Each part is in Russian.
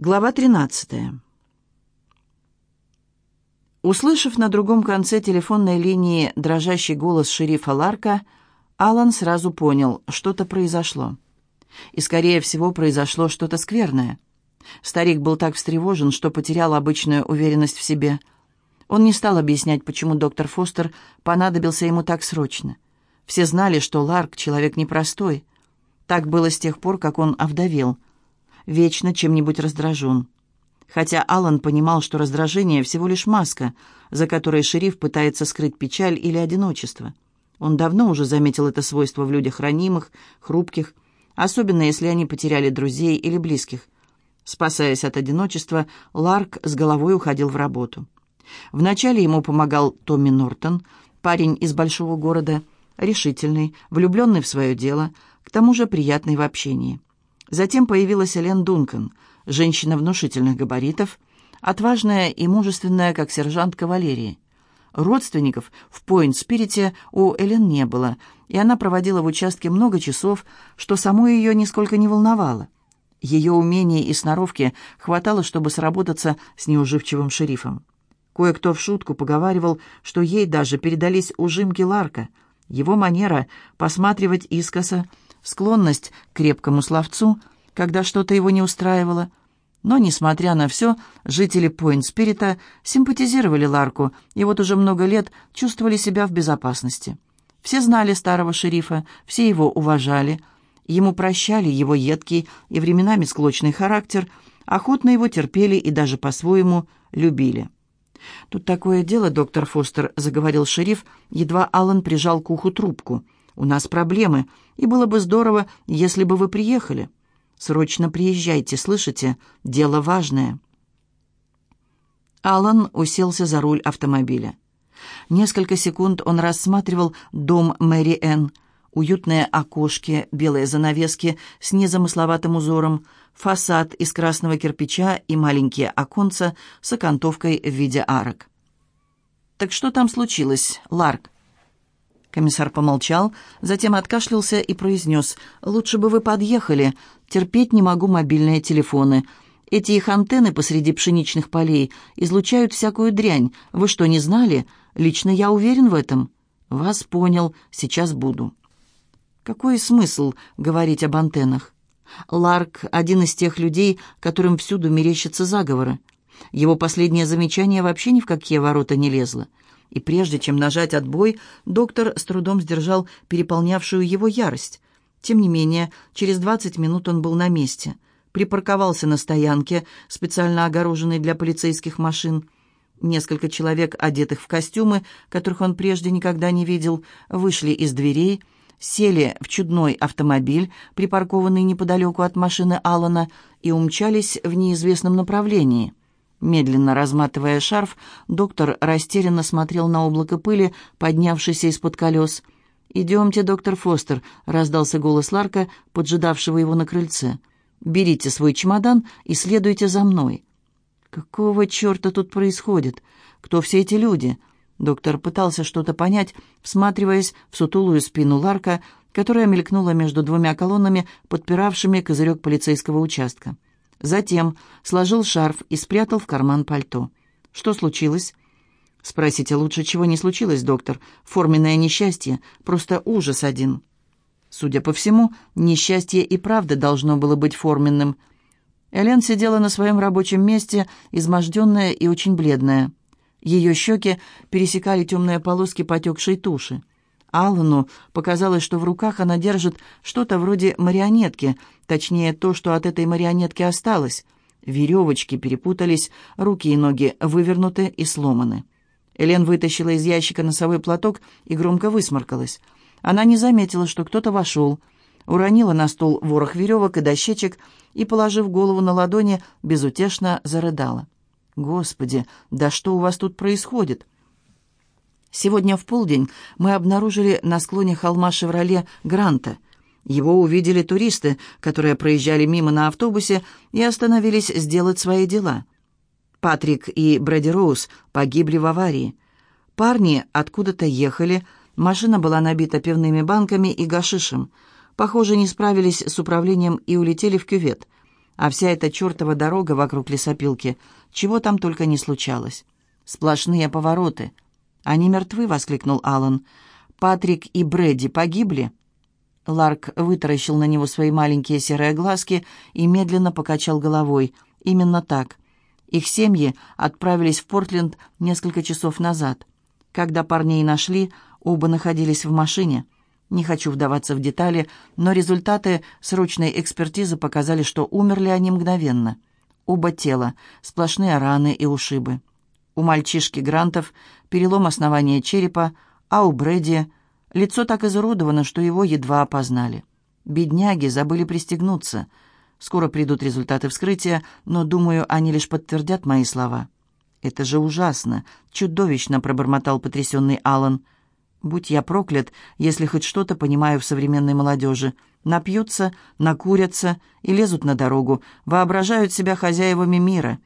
Глава 13. Услышав на другом конце телефонной линии дрожащий голос шерифа Ларка, Алан сразу понял, что-то произошло. И, скорее всего, произошло что-то скверное. Старик был так встревожен, что потерял обычную уверенность в себе. Он не стал объяснять, почему доктор Фостер понадобился ему так срочно. Все знали, что Ларк — человек непростой. Так было с тех пор, как он овдовел — вечно чем-нибудь раздражен. Хотя Алан понимал, что раздражение всего лишь маска, за которой шериф пытается скрыть печаль или одиночество. Он давно уже заметил это свойство в людях ранимых, хрупких, особенно если они потеряли друзей или близких. Спасаясь от одиночества, Ларк с головой уходил в работу. Вначале ему помогал Томми Нортон, парень из большого города, решительный, влюбленный в свое дело, к тому же приятный в общении. Затем появилась Элен Дункан, женщина внушительных габаритов, отважная и мужественная, как сержант кавалерии. Родственников в Пойнт-Спирите у Элен не было, и она проводила в участке много часов, что саму ее нисколько не волновало. Ее умений и сноровки хватало, чтобы сработаться с неуживчивым шерифом. Кое-кто в шутку поговаривал, что ей даже передались ужимки Ларка. Его манера посматривать искоса — склонность к крепкому словцу, когда что-то его не устраивало. Но, несмотря на все, жители Пойнт-Спирита симпатизировали Ларку и вот уже много лет чувствовали себя в безопасности. Все знали старого шерифа, все его уважали, ему прощали его едкий и временами склочный характер, охотно его терпели и даже по-своему любили. «Тут такое дело, доктор Фостер», — заговорил шериф, едва Аллан прижал к уху трубку — у нас проблемы, и было бы здорово, если бы вы приехали. Срочно приезжайте, слышите? Дело важное». Алан уселся за руль автомобиля. Несколько секунд он рассматривал дом Мэри Энн, уютные окошки, белые занавески с незамысловатым узором, фасад из красного кирпича и маленькие оконца с окантовкой в виде арок. «Так что там случилось, Ларк?» Комиссар помолчал, затем откашлялся и произнес, «Лучше бы вы подъехали. Терпеть не могу мобильные телефоны. Эти их антенны посреди пшеничных полей излучают всякую дрянь. Вы что, не знали? Лично я уверен в этом». «Вас понял. Сейчас буду». Какой смысл говорить об антеннах? Ларк — один из тех людей, которым всюду мерещатся заговоры. Его последнее замечание вообще ни в какие ворота не лезло и прежде чем нажать отбой, доктор с трудом сдержал переполнявшую его ярость. Тем не менее, через 20 минут он был на месте. Припарковался на стоянке, специально огороженной для полицейских машин. Несколько человек, одетых в костюмы, которых он прежде никогда не видел, вышли из дверей, сели в чудной автомобиль, припаркованный неподалеку от машины Алана, и умчались в неизвестном направлении. Медленно разматывая шарф, доктор растерянно смотрел на облако пыли, поднявшееся из-под колес. «Идемте, доктор Фостер», — раздался голос Ларка, поджидавшего его на крыльце. «Берите свой чемодан и следуйте за мной». «Какого черта тут происходит? Кто все эти люди?» Доктор пытался что-то понять, всматриваясь в сутулую спину Ларка, которая мелькнула между двумя колоннами, подпиравшими козырек полицейского участка. Затем сложил шарф и спрятал в карман пальто. «Что случилось?» «Спросите лучше, чего не случилось, доктор. Форменное несчастье, просто ужас один». Судя по всему, несчастье и правда должно было быть форменным. Элен сидела на своем рабочем месте, изможденная и очень бледная. Ее щеки пересекали темные полоски потекшей туши. Аллану показалось, что в руках она держит что-то вроде марионетки, точнее, то, что от этой марионетки осталось. Веревочки перепутались, руки и ноги вывернуты и сломаны. Элен вытащила из ящика носовой платок и громко высморкалась. Она не заметила, что кто-то вошел, уронила на стол ворох веревок и дощечек и, положив голову на ладони, безутешно зарыдала. «Господи, да что у вас тут происходит?» Сегодня в полдень мы обнаружили на склоне холма «Шевроле» Гранта. Его увидели туристы, которые проезжали мимо на автобусе и остановились сделать свои дела. Патрик и Брэди Роуз погибли в аварии. Парни откуда-то ехали, машина была набита пивными банками и гашишем. Похоже, не справились с управлением и улетели в кювет. А вся эта чертова дорога вокруг лесопилки, чего там только не случалось. Сплошные повороты. «Они мертвы!» — воскликнул Алан. «Патрик и Брэди погибли?» Ларк вытаращил на него свои маленькие серые глазки и медленно покачал головой. «Именно так. Их семьи отправились в Портленд несколько часов назад. Когда парней нашли, оба находились в машине. Не хочу вдаваться в детали, но результаты срочной экспертизы показали, что умерли они мгновенно. Оба тела, сплошные раны и ушибы. У мальчишки Грантов перелом основания черепа, а у Брэди лицо так изуродовано, что его едва опознали. Бедняги забыли пристегнуться. Скоро придут результаты вскрытия, но, думаю, они лишь подтвердят мои слова. «Это же ужасно! Чудовищно!» — пробормотал потрясенный Алан. «Будь я проклят, если хоть что-то понимаю в современной молодежи. Напьются, накурятся и лезут на дорогу, воображают себя хозяевами мира.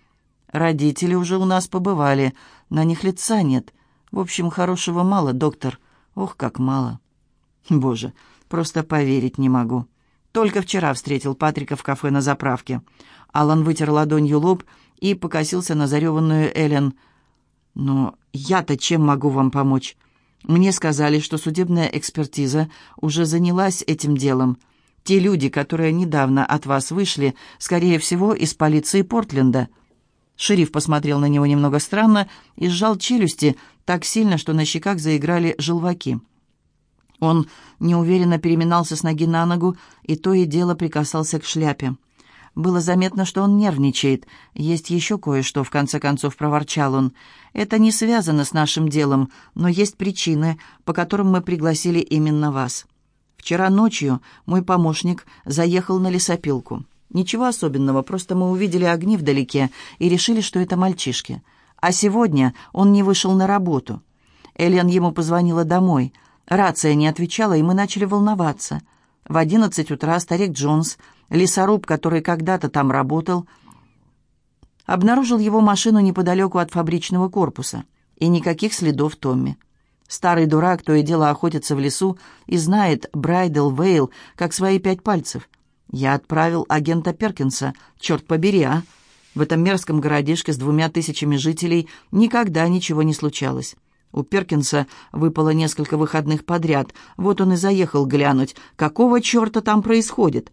Родители уже у нас побывали, на них лица нет. В общем, хорошего мало, доктор. Ох, как мало. Боже, просто поверить не могу. Только вчера встретил Патрика в кафе на заправке. Алан вытер ладонью лоб и покосился на зареванную Эллен. «Но я-то чем могу вам помочь? Мне сказали, что судебная экспертиза уже занялась этим делом. Те люди, которые недавно от вас вышли, скорее всего, из полиции Портленда». Шериф посмотрел на него немного странно и сжал челюсти так сильно, что на щеках заиграли желваки. Он неуверенно переминался с ноги на ногу и то и дело прикасался к шляпе. Было заметно, что он нервничает. Есть еще кое-что, в конце концов, проворчал он. Это не связано с нашим делом, но есть причины, по которым мы пригласили именно вас. Вчера ночью мой помощник заехал на лесопилку. Ничего особенного, просто мы увидели огни вдалеке и решили, что это мальчишки. А сегодня он не вышел на работу. Элен ему позвонила домой. Рация не отвечала, и мы начали волноваться. В одиннадцать утра старик Джонс, лесоруб, который когда-то там работал, обнаружил его машину неподалеку от фабричного корпуса. И никаких следов Томми. Старый дурак то и дело охотится в лесу и знает Брайдел Вейл как свои пять пальцев. Я отправил агента Перкинса. Черт побери, а! В этом мерзком городишке с двумя тысячами жителей никогда ничего не случалось. У Перкинса выпало несколько выходных подряд. Вот он и заехал глянуть, какого черта там происходит.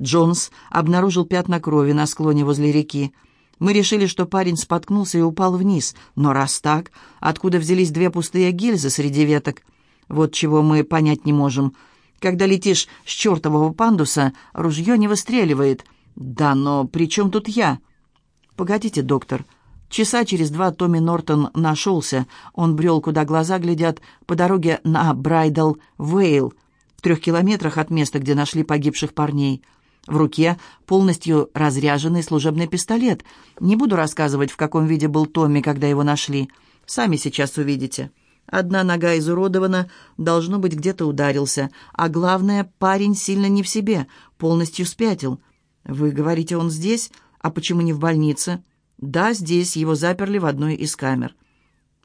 Джонс обнаружил пятна крови на склоне возле реки. Мы решили, что парень споткнулся и упал вниз. Но раз так, откуда взялись две пустые гильзы среди веток? Вот чего мы понять не можем. Когда летишь с чертового пандуса, ружье не выстреливает. Да, но при чем тут я? Погодите, доктор. Часа через два Томми Нортон нашелся. Он брел, куда глаза глядят, по дороге на Брайдал Вейл, в трех километрах от места, где нашли погибших парней. В руке полностью разряженный служебный пистолет. Не буду рассказывать, в каком виде был Томми, когда его нашли. Сами сейчас увидите. Одна нога изуродована, должно быть, где-то ударился. А главное, парень сильно не в себе, полностью спятил. Вы говорите, он здесь? А почему не в больнице? Да, здесь, его заперли в одной из камер.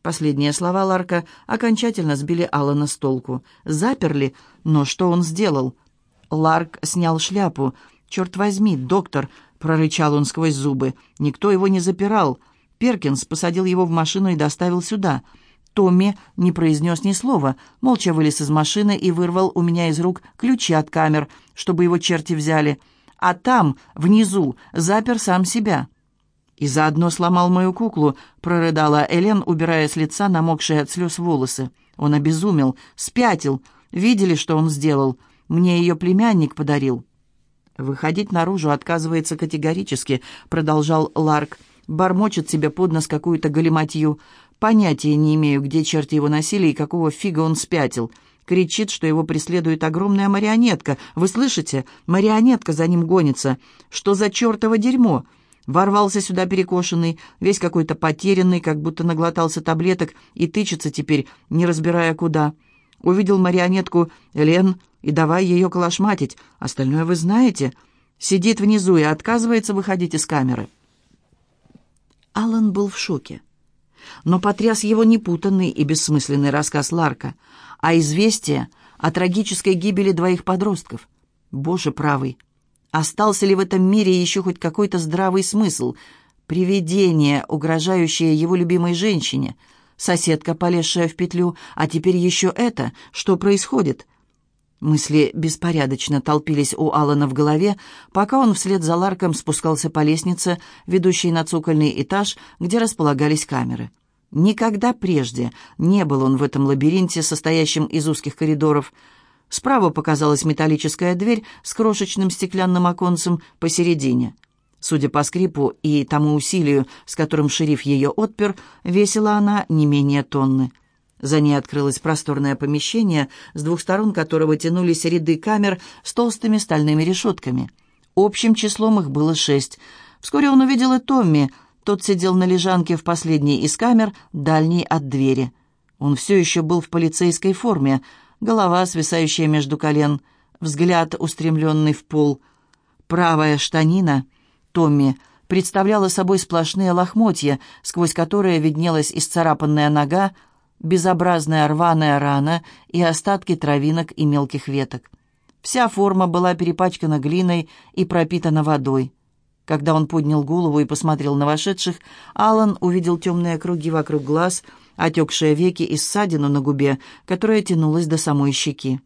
Последние слова Ларка окончательно сбили Алана с толку. Заперли? Но что он сделал? Ларк снял шляпу. «Черт возьми, доктор!» — прорычал он сквозь зубы. «Никто его не запирал. Перкинс посадил его в машину и доставил сюда». Томми не произнес ни слова, молча вылез из машины и вырвал у меня из рук ключи от камер, чтобы его черти взяли. А там, внизу, запер сам себя. «И заодно сломал мою куклу», — прорыдала Элен, убирая с лица намокшие от слез волосы. «Он обезумел, спятил. Видели, что он сделал? Мне ее племянник подарил». «Выходить наружу отказывается категорически», — продолжал Ларк. «Бормочет себе под нос какую-то галиматью. Понятия не имею, где черти его носили и какого фига он спятил. Кричит, что его преследует огромная марионетка. Вы слышите? Марионетка за ним гонится. Что за чертово дерьмо? Ворвался сюда перекошенный, весь какой-то потерянный, как будто наглотался таблеток и тычется теперь, не разбирая куда. Увидел марионетку Лен и давай ее калашматить. Остальное вы знаете. Сидит внизу и отказывается выходить из камеры. Алан был в шоке но потряс его непутанный и бессмысленный рассказ Ларка, а известие о трагической гибели двоих подростков. Боже правый! Остался ли в этом мире еще хоть какой-то здравый смысл? Привидение, угрожающее его любимой женщине. Соседка, полезшая в петлю. А теперь еще это. Что происходит? Мысли беспорядочно толпились у Алана в голове, пока он вслед за Ларком спускался по лестнице, ведущей на цокольный этаж, где располагались камеры. Никогда прежде не был он в этом лабиринте, состоящем из узких коридоров. Справа показалась металлическая дверь с крошечным стеклянным оконцем посередине. Судя по скрипу и тому усилию, с которым шериф ее отпер, весила она не менее тонны. За ней открылось просторное помещение, с двух сторон которого тянулись ряды камер с толстыми стальными решетками. Общим числом их было шесть. Вскоре он увидел и Томми. Тот сидел на лежанке в последней из камер, дальней от двери. Он все еще был в полицейской форме, голова, свисающая между колен, взгляд, устремленный в пол. Правая штанина, Томми, представляла собой сплошные лохмотья, сквозь которые виднелась исцарапанная нога, безобразная рваная рана и остатки травинок и мелких веток. Вся форма была перепачкана глиной и пропитана водой. Когда он поднял голову и посмотрел на вошедших, Алан увидел темные круги вокруг глаз, отекшие веки и ссадину на губе, которая тянулась до самой щеки.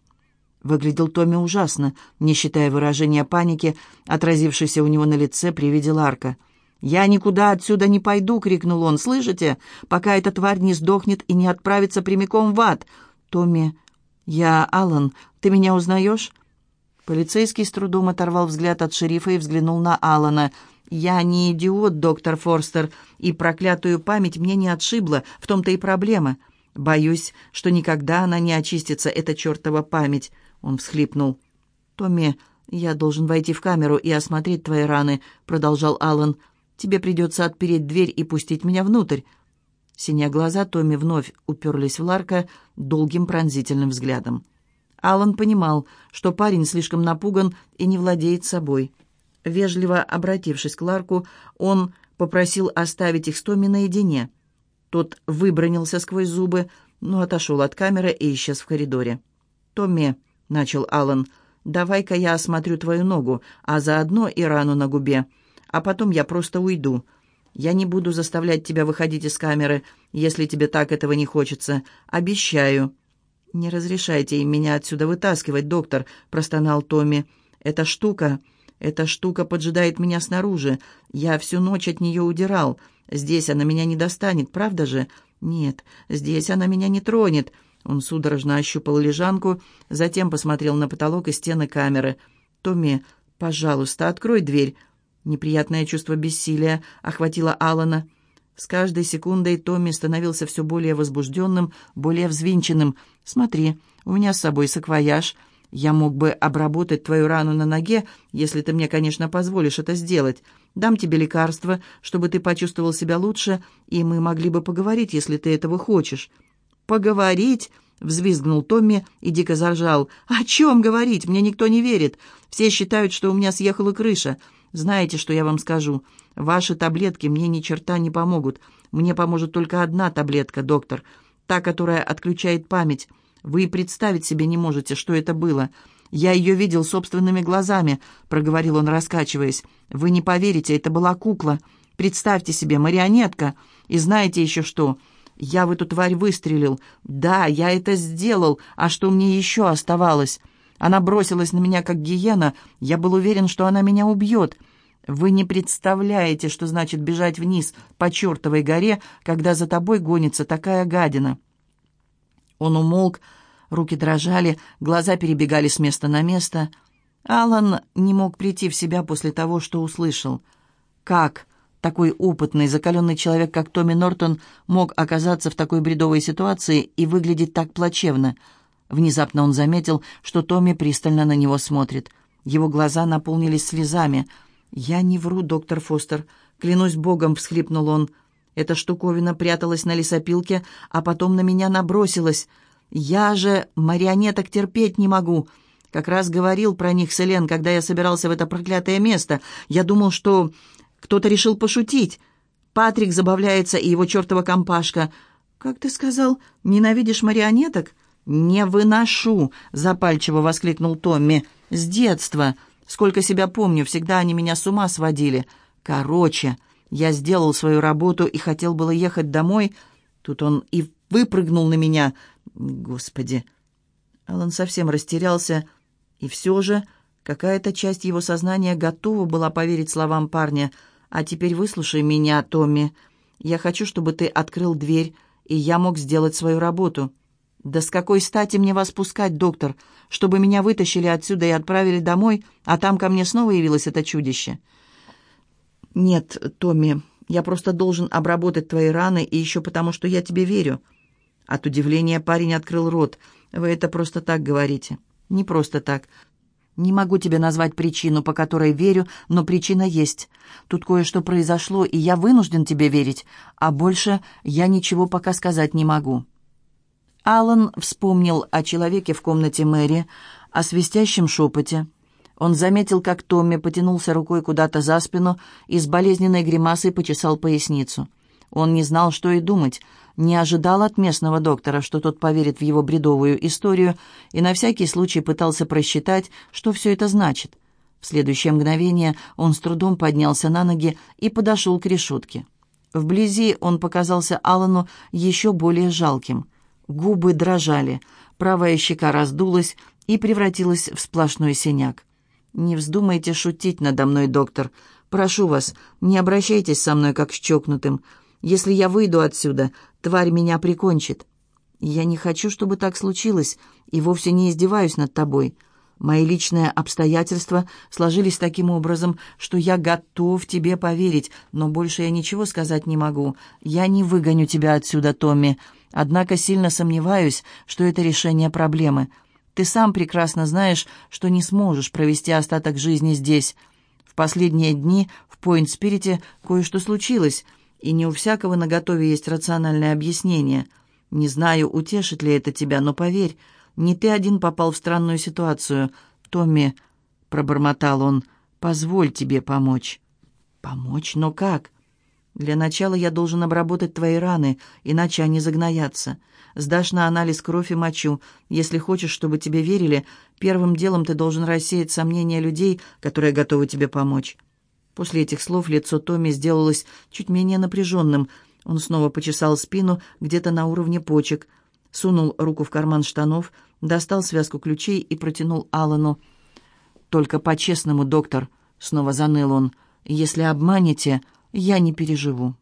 Выглядел Томми ужасно, не считая выражения паники, отразившейся у него на лице при виде Ларка — «Я никуда отсюда не пойду!» — крикнул он. «Слышите? Пока эта тварь не сдохнет и не отправится прямиком в ад!» «Томми, я Алан. Ты меня узнаешь?» Полицейский с трудом оторвал взгляд от шерифа и взглянул на Алана. «Я не идиот, доктор Форстер, и проклятую память мне не отшибла, в том-то и проблема. Боюсь, что никогда она не очистится, эта чертова память», — он всхлипнул. «Томми, я должен войти в камеру и осмотреть твои раны», — продолжал Алан. Тебе придется отпереть дверь и пустить меня внутрь». Синие глаза Томми вновь уперлись в Ларка долгим пронзительным взглядом. Алан понимал, что парень слишком напуган и не владеет собой. Вежливо обратившись к Ларку, он попросил оставить их с Томми наедине. Тот выбронился сквозь зубы, но отошел от камеры и исчез в коридоре. «Томми», — начал Алан, — «давай-ка я осмотрю твою ногу, а заодно и рану на губе а потом я просто уйду. Я не буду заставлять тебя выходить из камеры, если тебе так этого не хочется. Обещаю». «Не разрешайте им меня отсюда вытаскивать, доктор», — простонал Томми. «Эта штука, эта штука поджидает меня снаружи. Я всю ночь от нее удирал. Здесь она меня не достанет, правда же?» «Нет, здесь она меня не тронет». Он судорожно ощупал лежанку, затем посмотрел на потолок и стены камеры. «Томми, пожалуйста, открой дверь. Неприятное чувство бессилия охватило Алана. С каждой секундой Томми становился все более возбужденным, более взвинченным. «Смотри, у меня с собой саквояж. Я мог бы обработать твою рану на ноге, если ты мне, конечно, позволишь это сделать. Дам тебе лекарство, чтобы ты почувствовал себя лучше, и мы могли бы поговорить, если ты этого хочешь». «Поговорить?» — взвизгнул Томми и дико заржал. «О чем говорить? Мне никто не верит. Все считают, что у меня съехала крыша. Знаете, что я вам скажу? Ваши таблетки мне ни черта не помогут. Мне поможет только одна таблетка, доктор. Та, которая отключает память. Вы представить себе не можете, что это было. Я ее видел собственными глазами», — проговорил он, раскачиваясь. «Вы не поверите, это была кукла. Представьте себе, марионетка. И знаете еще что? Я в эту тварь выстрелил. Да, я это сделал. А что мне еще оставалось?» Она бросилась на меня, как гиена. Я был уверен, что она меня убьет. Вы не представляете, что значит бежать вниз по чертовой горе, когда за тобой гонится такая гадина». Он умолк, руки дрожали, глаза перебегали с места на место. Алан не мог прийти в себя после того, что услышал. Как такой опытный, закаленный человек, как Томми Нортон, мог оказаться в такой бредовой ситуации и выглядеть так плачевно – Внезапно он заметил, что Томми пристально на него смотрит. Его глаза наполнились слезами. «Я не вру, доктор Фостер. Клянусь богом», — всхлипнул он. Эта штуковина пряталась на лесопилке, а потом на меня набросилась. «Я же марионеток терпеть не могу». Как раз говорил про них Селен, когда я собирался в это проклятое место. Я думал, что кто-то решил пошутить. Патрик забавляется и его чертова компашка. «Как ты сказал, ненавидишь марионеток?» «Не выношу!» — запальчиво воскликнул Томми. «С детства! Сколько себя помню, всегда они меня с ума сводили. Короче, я сделал свою работу и хотел было ехать домой. Тут он и выпрыгнул на меня. Господи!» Алан совсем растерялся, и все же какая-то часть его сознания готова была поверить словам парня. «А теперь выслушай меня, Томми. Я хочу, чтобы ты открыл дверь, и я мог сделать свою работу». «Да с какой стати мне вас пускать, доктор? Чтобы меня вытащили отсюда и отправили домой, а там ко мне снова явилось это чудище?» «Нет, Томми, я просто должен обработать твои раны, и еще потому, что я тебе верю». От удивления парень открыл рот. «Вы это просто так говорите?» «Не просто так. Не могу тебе назвать причину, по которой верю, но причина есть. Тут кое-что произошло, и я вынужден тебе верить, а больше я ничего пока сказать не могу». Алан вспомнил о человеке в комнате Мэри, о свистящем шепоте. Он заметил, как Томми потянулся рукой куда-то за спину и с болезненной гримасой почесал поясницу. Он не знал, что и думать, не ожидал от местного доктора, что тот поверит в его бредовую историю, и на всякий случай пытался просчитать, что все это значит. В следующее мгновение он с трудом поднялся на ноги и подошел к решетке. Вблизи он показался Аллану еще более жалким. Губы дрожали, правая щека раздулась и превратилась в сплошной синяк. «Не вздумайте шутить надо мной, доктор. Прошу вас, не обращайтесь со мной как с чокнутым. Если я выйду отсюда, тварь меня прикончит. Я не хочу, чтобы так случилось, и вовсе не издеваюсь над тобой. Мои личные обстоятельства сложились таким образом, что я готов тебе поверить, но больше я ничего сказать не могу. Я не выгоню тебя отсюда, Томми. Однако сильно сомневаюсь, что это решение проблемы. Ты сам прекрасно знаешь, что не сможешь провести остаток жизни здесь. В последние дни в Пойнт-Спирите кое-что случилось, и не у всякого наготове есть рациональное объяснение. Не знаю, утешит ли это тебя, но поверь, не ты один попал в странную ситуацию. Томми, — пробормотал он, — позволь тебе помочь. Помочь? Но как? Для начала я должен обработать твои раны, иначе они загноятся. Сдашь на анализ кровь и мочу. Если хочешь, чтобы тебе верили, первым делом ты должен рассеять сомнения людей, которые готовы тебе помочь». После этих слов лицо Томми сделалось чуть менее напряженным. Он снова почесал спину где-то на уровне почек, сунул руку в карман штанов, достал связку ключей и протянул Аллану. «Только по-честному, доктор», — снова заныл он, — «если обманете, я не переживу».